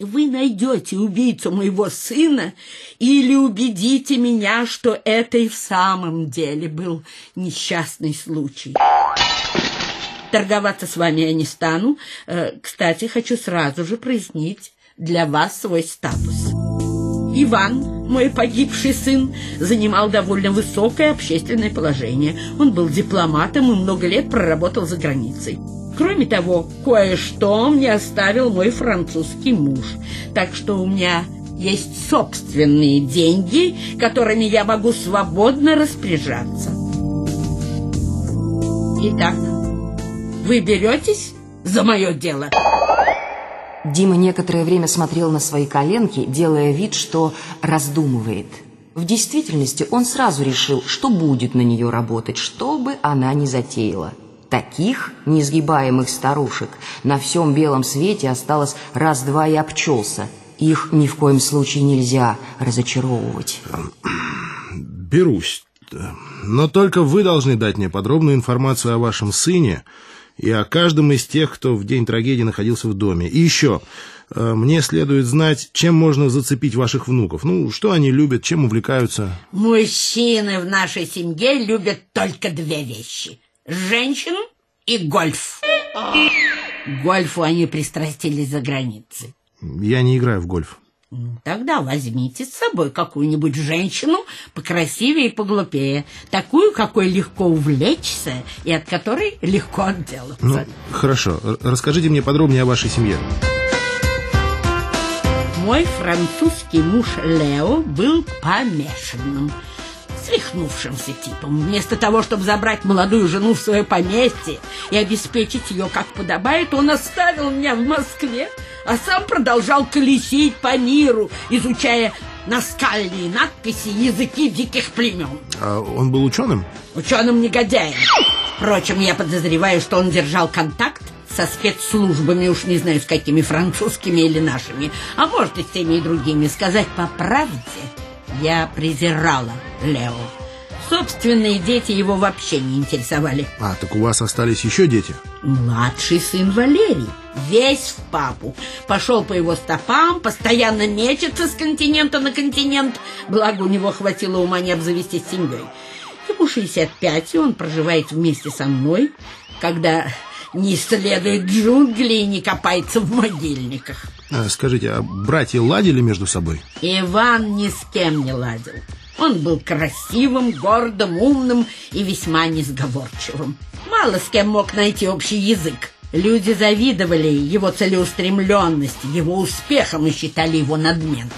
вы найдете убийцу моего сына или убедите меня, что это и в самом деле был несчастный случай. Торговаться с вами я не стану. Э, кстати, хочу сразу же прояснить для вас свой статус. Иван, мой погибший сын, занимал довольно высокое общественное положение. Он был дипломатом и много лет проработал за границей. Кроме того, кое-что мне оставил мой французский муж. Так что у меня есть собственные деньги, которыми я могу свободно распоряжаться. Итак, вы беретесь за мое дело? Дима некоторое время смотрел на свои коленки, делая вид, что раздумывает. В действительности он сразу решил, что будет на нее работать, что бы она ни затеяла. Таких несгибаемых старушек на всем белом свете осталось раз-два и обчелся. Их ни в коем случае нельзя разочаровывать. Берусь. Но только вы должны дать мне подробную информацию о вашем сыне и о каждом из тех, кто в день трагедии находился в доме. И еще, э, мне следует знать, чем можно зацепить ваших внуков. Ну, что они любят, чем увлекаются. Мужчины в нашей семье любят только две вещи – женщин и гольф. гольфу они пристрастились за границей. Я не играю в гольф. Тогда возьмите с собой какую-нибудь женщину покрасивее и поглупее, такую, какой легко увлечься и от которой легко отделаться. Ну, хорошо. Расскажите мне подробнее о вашей семье. Мой французский муж Лео был помешанным свихнувшимся типом. Вместо того, чтобы забрать молодую жену в свое поместье и обеспечить ее как подобает, он оставил меня в Москве, а сам продолжал колесить по миру, изучая наскальные надписи языки диких племен. А он был ученым? Ученым-негодяем. Впрочем, я подозреваю, что он держал контакт со спецслужбами, уж не знаю, с какими французскими или нашими, а может и с теми и другими. Сказать по правде, я презирала Лео. Собственные дети его вообще не интересовали. А, так у вас остались еще дети? Младший сын Валерий, весь в папу. Пошел по его стопам, постоянно мечется с континента на континент. Благо, у него хватило ума не обзавестись семьей. Ему 65, и он проживает вместе со мной, когда не исследует джунгли и не копается в могильниках. А, скажите, а братья ладили между собой? Иван ни с кем не ладил. Он был красивым, гордым, умным и весьма несговорчивым. Мало с кем мог найти общий язык. Люди завидовали его целеустремленности, его успехам и считали его надменным.